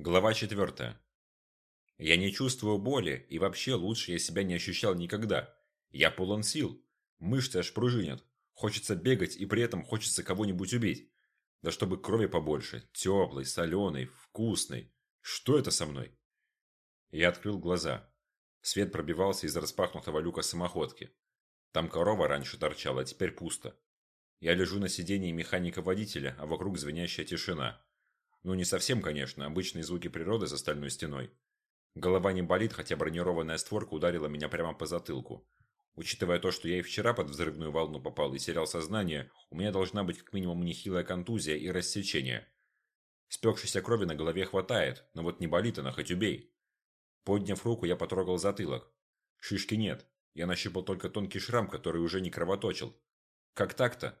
Глава 4. Я не чувствую боли, и вообще лучше я себя не ощущал никогда. Я полон сил. Мышцы аж пружинят. Хочется бегать, и при этом хочется кого-нибудь убить. Да чтобы крови побольше. Теплой, соленой, вкусной. Что это со мной? Я открыл глаза. Свет пробивался из распахнутого люка самоходки. Там корова раньше торчала, а теперь пусто. Я лежу на сидении механика-водителя, а вокруг звенящая тишина. Ну, не совсем, конечно, обычные звуки природы за стальной стеной. Голова не болит, хотя бронированная створка ударила меня прямо по затылку. Учитывая то, что я и вчера под взрывную волну попал и терял сознание, у меня должна быть как минимум нехилая контузия и рассечение. Спекшейся крови на голове хватает, но вот не болит она, хоть убей. Подняв руку, я потрогал затылок. Шишки нет. Я нащупал только тонкий шрам, который уже не кровоточил. Как так-то?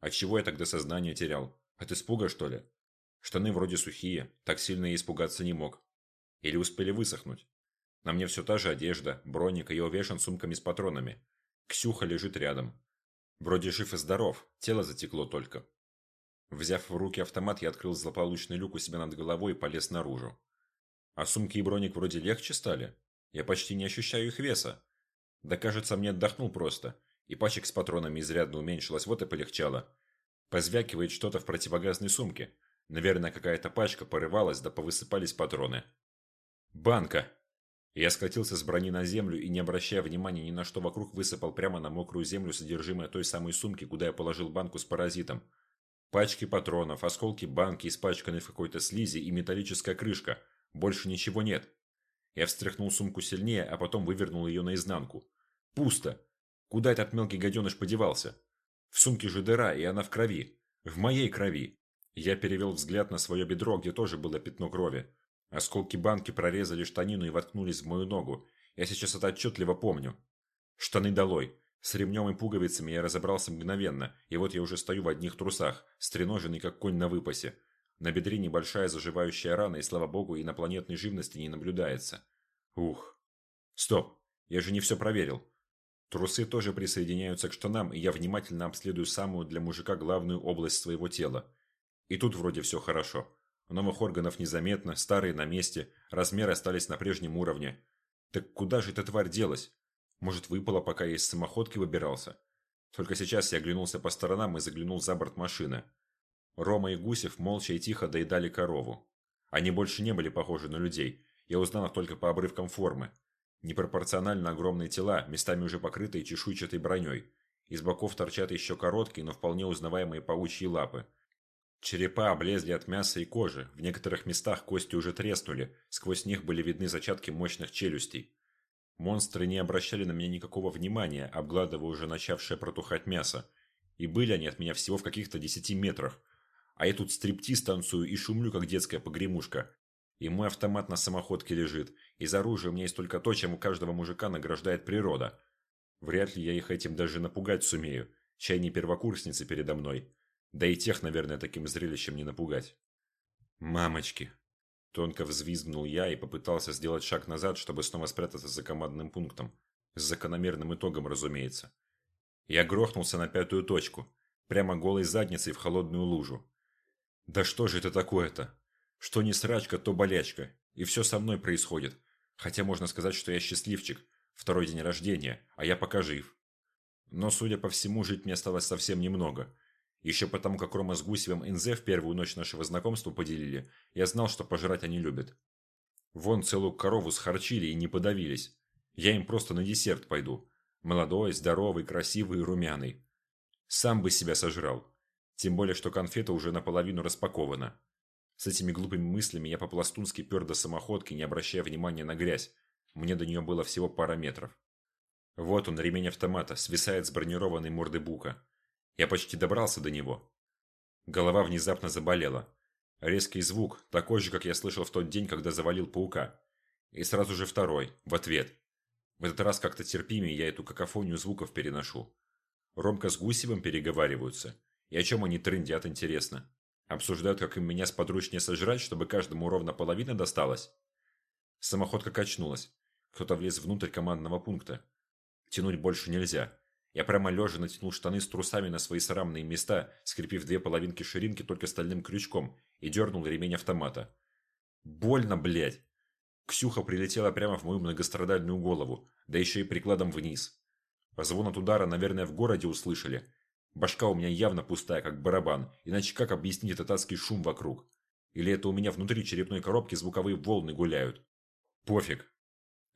Отчего я тогда сознание терял? От испуга, что ли? Штаны вроде сухие, так сильно я испугаться не мог. Или успели высохнуть. На мне все та же одежда, броник, и я увешан сумками с патронами. Ксюха лежит рядом. Вроде жив и здоров, тело затекло только. Взяв в руки автомат, я открыл злополучный люк у себя над головой и полез наружу. А сумки и броник вроде легче стали. Я почти не ощущаю их веса. Да кажется, мне отдохнул просто. И пачек с патронами изрядно уменьшилось, вот и полегчало. Позвякивает что-то в противогазной сумке. Наверное, какая-то пачка порывалась, да повысыпались патроны. Банка! Я скатился с брони на землю и, не обращая внимания ни на что вокруг, высыпал прямо на мокрую землю содержимое той самой сумки, куда я положил банку с паразитом. Пачки патронов, осколки банки, испачканные в какой-то слизи и металлическая крышка. Больше ничего нет. Я встряхнул сумку сильнее, а потом вывернул ее наизнанку. Пусто. Куда этот мелкий гаденыш подевался? В сумке же дыра, и она в крови. В моей крови. Я перевел взгляд на свое бедро, где тоже было пятно крови. Осколки банки прорезали штанину и воткнулись в мою ногу. Я сейчас это отчетливо помню. Штаны долой. С ремнем и пуговицами я разобрался мгновенно, и вот я уже стою в одних трусах, стреноженный как конь на выпасе. На бедре небольшая заживающая рана, и, слава богу, инопланетной живности не наблюдается. Ух. Стоп, я же не все проверил. Трусы тоже присоединяются к штанам, и я внимательно обследую самую для мужика главную область своего тела. И тут вроде все хорошо. Новых органов незаметно, старые на месте, размеры остались на прежнем уровне. Так куда же эта тварь делась? Может, выпала, пока я из самоходки выбирался? Только сейчас я оглянулся по сторонам и заглянул за борт машины. Рома и Гусев молча и тихо доедали корову. Они больше не были похожи на людей. Я узнал их только по обрывкам формы. Непропорционально огромные тела, местами уже покрытые чешуйчатой броней. Из боков торчат еще короткие, но вполне узнаваемые паучьи лапы. Черепа облезли от мяса и кожи, в некоторых местах кости уже треснули, сквозь них были видны зачатки мощных челюстей. Монстры не обращали на меня никакого внимания, обгладывая уже начавшее протухать мясо. И были они от меня всего в каких-то десяти метрах. А я тут стриптиз танцую и шумлю, как детская погремушка. И мой автомат на самоходке лежит. Из оружия у меня есть только то, чем у каждого мужика награждает природа. Вряд ли я их этим даже напугать сумею. Чай не первокурсницы передо мной. Да и тех, наверное, таким зрелищем не напугать. «Мамочки!» Тонко взвизгнул я и попытался сделать шаг назад, чтобы снова спрятаться за командным пунктом. С закономерным итогом, разумеется. Я грохнулся на пятую точку, прямо голой задницей в холодную лужу. Да что же это такое-то? Что не срачка, то болячка. И все со мной происходит. Хотя можно сказать, что я счастливчик. Второй день рождения, а я пока жив. Но, судя по всему, жить мне осталось совсем немного. Еще потому, как Рома с Гусевым НЗ в первую ночь нашего знакомства поделили, я знал, что пожрать они любят. Вон целую корову схарчили и не подавились. Я им просто на десерт пойду. Молодой, здоровый, красивый и румяный. Сам бы себя сожрал. Тем более, что конфета уже наполовину распакована. С этими глупыми мыслями я по-пластунски пер до самоходки, не обращая внимания на грязь. Мне до нее было всего пара метров. Вот он, ремень автомата, свисает с бронированной морды бука. Я почти добрался до него. Голова внезапно заболела. Резкий звук, такой же, как я слышал в тот день, когда завалил паука. И сразу же второй, в ответ. В этот раз как-то терпимее я эту какофонию звуков переношу. Ромка с Гусевым переговариваются. И о чем они трындят, интересно. Обсуждают, как им меня сподручнее сожрать, чтобы каждому ровно половина досталась. Самоходка качнулась. Кто-то влез внутрь командного пункта. Тянуть больше нельзя. Я прямо лежа натянул штаны с трусами на свои срамные места, скрепив две половинки ширинки только стальным крючком, и дернул ремень автомата. Больно, блядь. Ксюха прилетела прямо в мою многострадальную голову, да еще и прикладом вниз. Звон от удара, наверное, в городе услышали. Башка у меня явно пустая, как барабан, иначе как объяснить этот адский шум вокруг? Или это у меня внутри черепной коробки звуковые волны гуляют? Пофиг.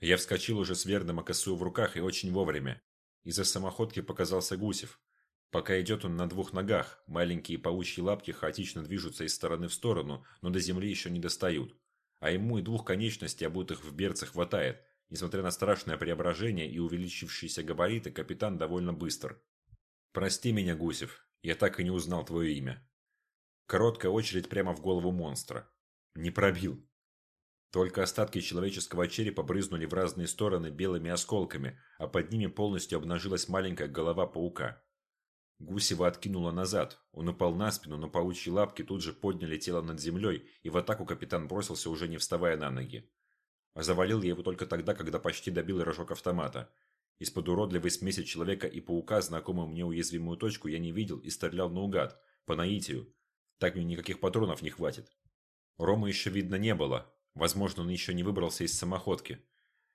Я вскочил уже с верным АКСУ в руках и очень вовремя. Из-за самоходки показался Гусев. Пока идет он на двух ногах, маленькие паучьи лапки хаотично движутся из стороны в сторону, но до земли еще не достают. А ему и двух конечностей, обутых в берцы, хватает. Несмотря на страшное преображение и увеличившиеся габариты, капитан довольно быстр. «Прости меня, Гусев, я так и не узнал твое имя». Короткая очередь прямо в голову монстра. Не пробил. Только остатки человеческого черепа брызнули в разные стороны белыми осколками, а под ними полностью обнажилась маленькая голова паука. Гусева откинула назад. Он упал на спину, но паучьи лапки тут же подняли тело над землей, и в атаку капитан бросился, уже не вставая на ноги. А завалил я его только тогда, когда почти добил рожок автомата. Из-под уродливой смеси человека и паука, знакомую мне уязвимую точку, я не видел и стрелял наугад, по наитию. Так мне никаких патронов не хватит. Рома еще видно не было, Возможно, он еще не выбрался из самоходки.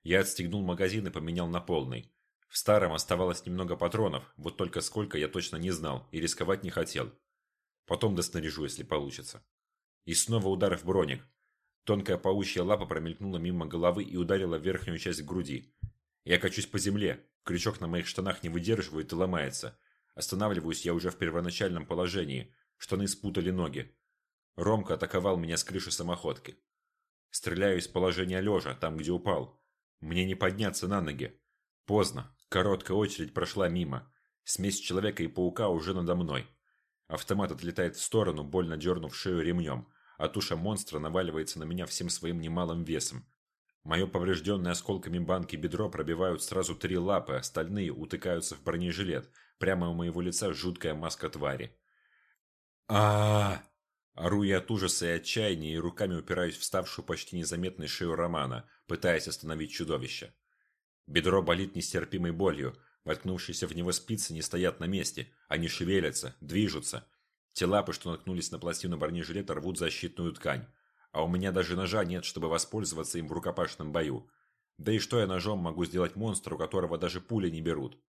Я отстегнул магазин и поменял на полный. В старом оставалось немного патронов, вот только сколько я точно не знал и рисковать не хотел. Потом доснаряжу, если получится. И снова удар в броник. Тонкая паучья лапа промелькнула мимо головы и ударила верхнюю часть груди. Я качусь по земле, крючок на моих штанах не выдерживает и ломается. Останавливаюсь я уже в первоначальном положении, штаны спутали ноги. Ромка атаковал меня с крыши самоходки. Стреляю из положения лежа, там, где упал. Мне не подняться на ноги. Поздно. Короткая очередь прошла мимо. Смесь человека и паука уже надо мной. Автомат отлетает в сторону, больно дернув шею ремнем, а туша монстра наваливается на меня всем своим немалым весом. Мое поврежденное осколками банки бедро пробивают сразу три лапы, остальные утыкаются в бронежилет. Прямо у моего лица жуткая маска твари. а, -а, -а Ору я от ужаса и отчаяния и руками упираюсь в ставшую почти незаметной шею Романа, пытаясь остановить чудовище. Бедро болит нестерпимой болью, воткнувшиеся в него спицы не стоят на месте, они шевелятся, движутся. Те лапы, что наткнулись на пластину бронежилета, рвут защитную ткань. А у меня даже ножа нет, чтобы воспользоваться им в рукопашном бою. Да и что я ножом могу сделать монстру, которого даже пули не берут?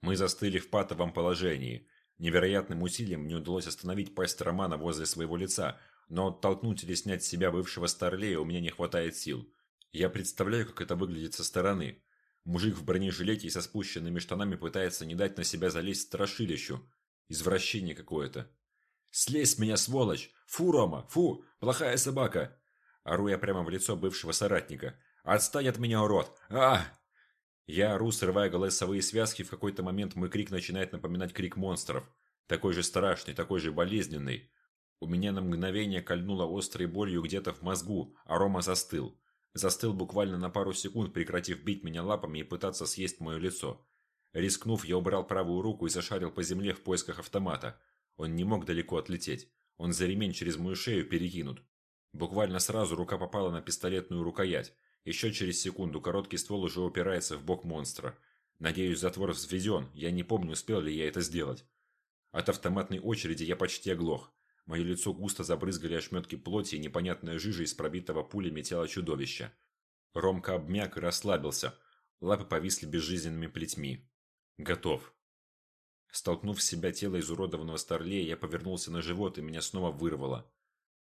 Мы застыли в патовом положении – Невероятным усилием мне удалось остановить пасть Романа возле своего лица, но оттолкнуть или снять с себя бывшего старлея у меня не хватает сил. Я представляю, как это выглядит со стороны. Мужик в бронежилете и со спущенными штанами пытается не дать на себя залезть страшилищу. Извращение какое-то. «Слезь с меня, сволочь! Фу, Рома! Фу! Плохая собака!» Ору я прямо в лицо бывшего соратника. «Отстань от меня, урод! а я ору, срывая голосовые связки, в какой-то момент мой крик начинает напоминать крик монстров. Такой же страшный, такой же болезненный. У меня на мгновение кольнуло острой болью где-то в мозгу, а Рома застыл. Застыл буквально на пару секунд, прекратив бить меня лапами и пытаться съесть мое лицо. Рискнув, я убрал правую руку и зашарил по земле в поисках автомата. Он не мог далеко отлететь. Он за ремень через мою шею перекинут. Буквально сразу рука попала на пистолетную рукоять. Еще через секунду короткий ствол уже упирается в бок монстра. Надеюсь, затвор взведен, я не помню, успел ли я это сделать. От автоматной очереди я почти оглох. Мое лицо густо забрызгали ошметки плоти и непонятная жижа из пробитого пулями тела чудовища. Ромка обмяк и расслабился. Лапы повисли безжизненными плетьми. Готов. Столкнув с себя тело изуродованного старлея, я повернулся на живот и меня снова вырвало.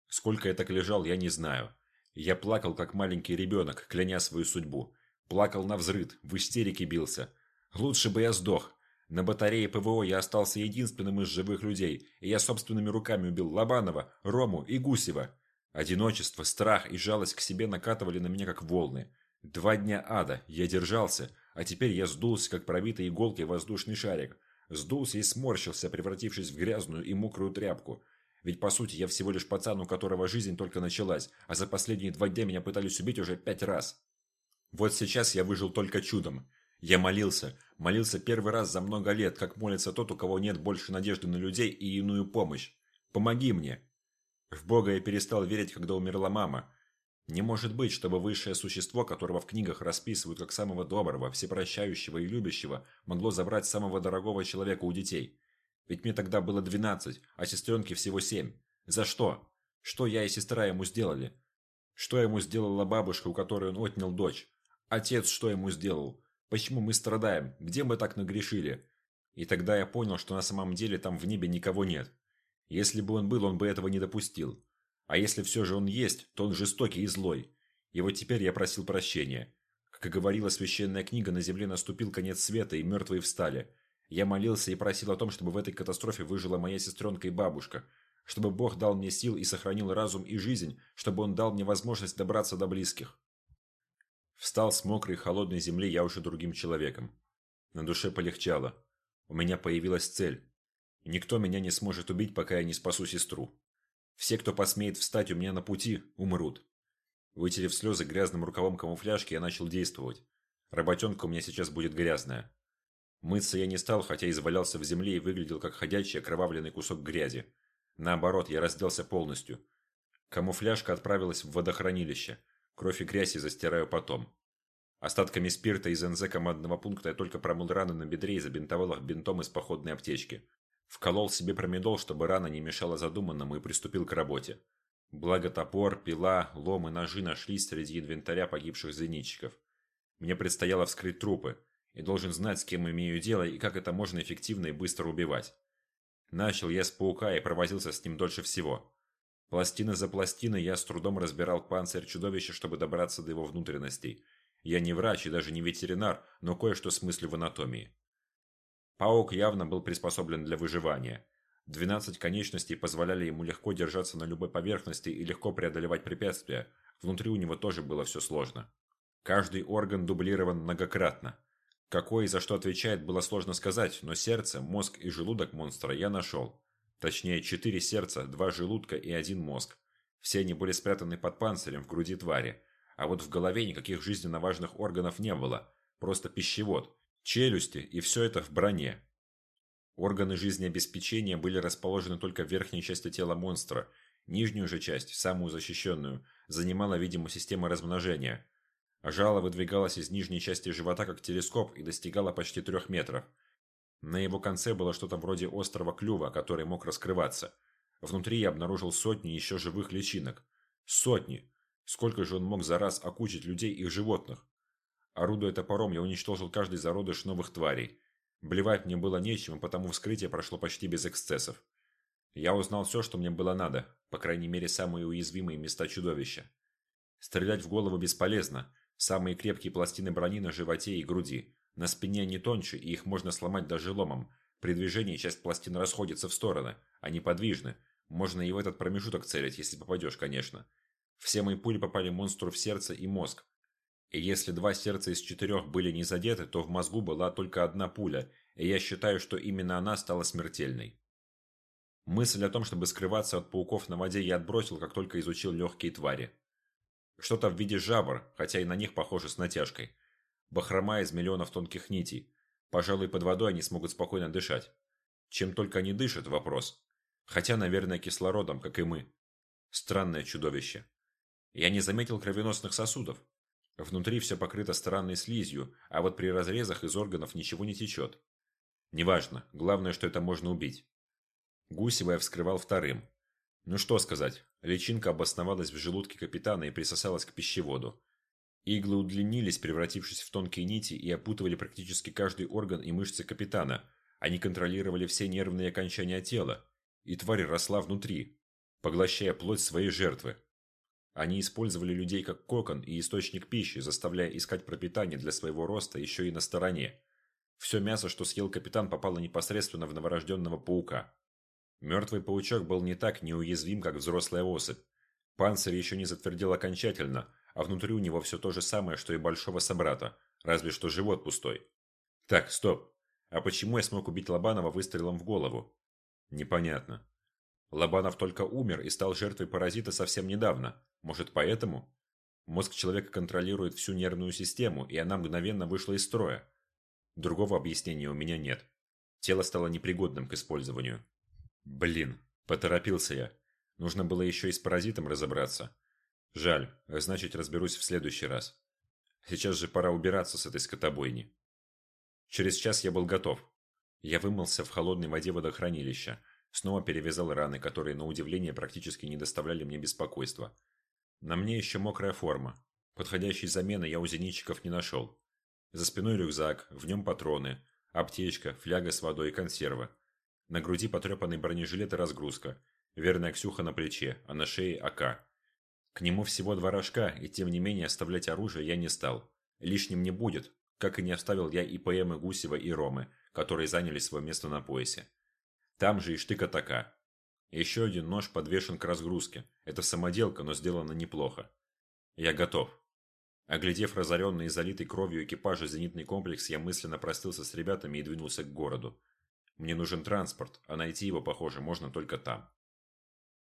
Сколько я так лежал, я не знаю. Я плакал, как маленький ребенок, кляня свою судьбу. Плакал на взрыд, в истерике бился. Лучше бы я сдох. На батарее ПВО я остался единственным из живых людей, и я собственными руками убил Лобанова, Рому и Гусева. Одиночество, страх и жалость к себе накатывали на меня как волны. Два дня ада, я держался, а теперь я сдулся, как пробитый иголкой воздушный шарик. Сдулся и сморщился, превратившись в грязную и мокрую тряпку. Ведь по сути я всего лишь пацан, у которого жизнь только началась, а за последние два дня меня пытались убить уже пять раз. Вот сейчас я выжил только чудом. Я молился, молился первый раз за много лет, как молится тот, у кого нет больше надежды на людей и иную помощь. Помоги мне. В Бога я перестал верить, когда умерла мама. Не может быть, чтобы высшее существо, которого в книгах расписывают как самого доброго, всепрощающего и любящего, могло забрать самого дорогого человека у детей. Ведь мне тогда было двенадцать, а сестренке всего семь. За что? Что я и сестра ему сделали? Что ему сделала бабушка, у которой он отнял дочь? Отец что ему сделал? Почему мы страдаем? Где мы так нагрешили? И тогда я понял, что на самом деле там в небе никого нет. Если бы он был, он бы этого не допустил. А если все же он есть, то он жестокий и злой. И вот теперь я просил прощения. Как и говорила священная книга, на земле наступил конец света, и мертвые встали. Я молился и просил о том, чтобы в этой катастрофе выжила моя сестренка и бабушка, чтобы Бог дал мне сил и сохранил разум и жизнь, чтобы Он дал мне возможность добраться до близких. Встал с мокрой холодной земли я уже другим человеком. На душе полегчало. У меня появилась цель. Никто меня не сможет убить, пока я не спасу сестру. Все, кто посмеет встать у меня на пути, умрут. Вытерев слезы грязным рукавом камуфляжки, я начал действовать. Работенка у меня сейчас будет грязная. Мыться я не стал, хотя извалялся в земле и выглядел как ходячий окровавленный кусок грязи. Наоборот, я разделся полностью. Камуфляжка отправилась в водохранилище. Кровь и грязь я застираю потом. Остатками спирта из НЗ командного пункта я только промыл раны на бедре и забинтовал их бинтом из походной аптечки. Вколол себе промедол, чтобы рана не мешала задуманному, и приступил к работе. Благо топор, пила, лом и ножи нашлись среди инвентаря погибших зенитчиков. Мне предстояло вскрыть трупы, и должен знать, с кем имею дело и как это можно эффективно и быстро убивать. Начал я с паука и провозился с ним дольше всего. Пластина за пластиной я с трудом разбирал панцирь чудовища, чтобы добраться до его внутренностей – я не врач и даже не ветеринар, но кое-что смыслю в анатомии. Паук явно был приспособлен для выживания. 12 конечностей позволяли ему легко держаться на любой поверхности и легко преодолевать препятствия. Внутри у него тоже было все сложно. Каждый орган дублирован многократно. Какой и за что отвечает, было сложно сказать, но сердце, мозг и желудок монстра я нашел. Точнее, четыре сердца, два желудка и один мозг. Все они были спрятаны под панцирем в груди твари. А вот в голове никаких жизненно важных органов не было. Просто пищевод, челюсти и все это в броне. Органы жизнеобеспечения были расположены только в верхней части тела монстра. Нижнюю же часть, самую защищенную, занимала, видимо, система размножения. Жало выдвигалось из нижней части живота как телескоп и достигало почти трех метров. На его конце было что-то вроде острого клюва, который мог раскрываться. Внутри я обнаружил сотни еще живых личинок. Сотни! Сколько же он мог за раз окучить людей и животных? Орудуя топором, я уничтожил каждый зародыш новых тварей. Блевать мне было нечем, потому вскрытие прошло почти без эксцессов. Я узнал все, что мне было надо, по крайней мере самые уязвимые места чудовища. Стрелять в голову бесполезно. Самые крепкие пластины брони на животе и груди. На спине они тоньше, и их можно сломать даже ломом. При движении часть пластин расходится в стороны. Они подвижны. Можно и в этот промежуток целить, если попадешь, конечно. Все мои пули попали монстру в сердце и мозг. И если два сердца из четырех были не задеты, то в мозгу была только одна пуля, и я считаю, что именно она стала смертельной. Мысль о том, чтобы скрываться от пауков на воде, я отбросил, как только изучил легкие твари. Что-то в виде жабр, хотя и на них похоже с натяжкой. Бахрома из миллионов тонких нитей. Пожалуй, под водой они смогут спокойно дышать. Чем только они дышат – вопрос. Хотя, наверное, кислородом, как и мы. Странное чудовище. Я не заметил кровеносных сосудов. Внутри все покрыто странной слизью, а вот при разрезах из органов ничего не течет. Неважно, главное, что это можно убить. Гусева я вскрывал вторым. Ну что сказать, личинка обосновалась в желудке капитана и присосалась к пищеводу. Иглы удлинились, превратившись в тонкие нити, и опутывали практически каждый орган и мышцы капитана. Они контролировали все нервные окончания тела. И тварь росла внутри, поглощая плоть своей жертвы. Они использовали людей как кокон и источник пищи, заставляя искать пропитание для своего роста еще и на стороне. Все мясо, что съел капитан, попало непосредственно в новорожденного паука. Мертвый паучок был не так неуязвим, как взрослая особь. Панцирь еще не затвердел окончательно, а внутри у него все то же самое, что и большого собрата, разве что живот пустой. Так, стоп. А почему я смог убить Лобанова выстрелом в голову? Непонятно. Лобанов только умер и стал жертвой паразита совсем недавно. Может, поэтому? Мозг человека контролирует всю нервную систему, и она мгновенно вышла из строя. Другого объяснения у меня нет. Тело стало непригодным к использованию. Блин, поторопился я. Нужно было еще и с паразитом разобраться. Жаль, значит разберусь в следующий раз. Сейчас же пора убираться с этой скотобойни. Через час я был готов. Я вымылся в холодной воде водохранилища, Снова перевязал раны, которые, на удивление, практически не доставляли мне беспокойства. На мне еще мокрая форма. Подходящей замены я у зенитчиков не нашел. За спиной рюкзак, в нем патроны, аптечка, фляга с водой и консервы. На груди потрепанный бронежилет и разгрузка. Верная Ксюха на плече, а на шее АК. К нему всего два рожка, и тем не менее оставлять оружие я не стал. Лишним не будет, как и не оставил я и ПМы Гусева и Ромы, которые заняли свое место на поясе. Там же и штык атака. Еще один нож подвешен к разгрузке. Это самоделка, но сделано неплохо. Я готов. Оглядев разоренный и залитый кровью экипажа зенитный комплекс, я мысленно простился с ребятами и двинулся к городу. Мне нужен транспорт, а найти его, похоже, можно только там.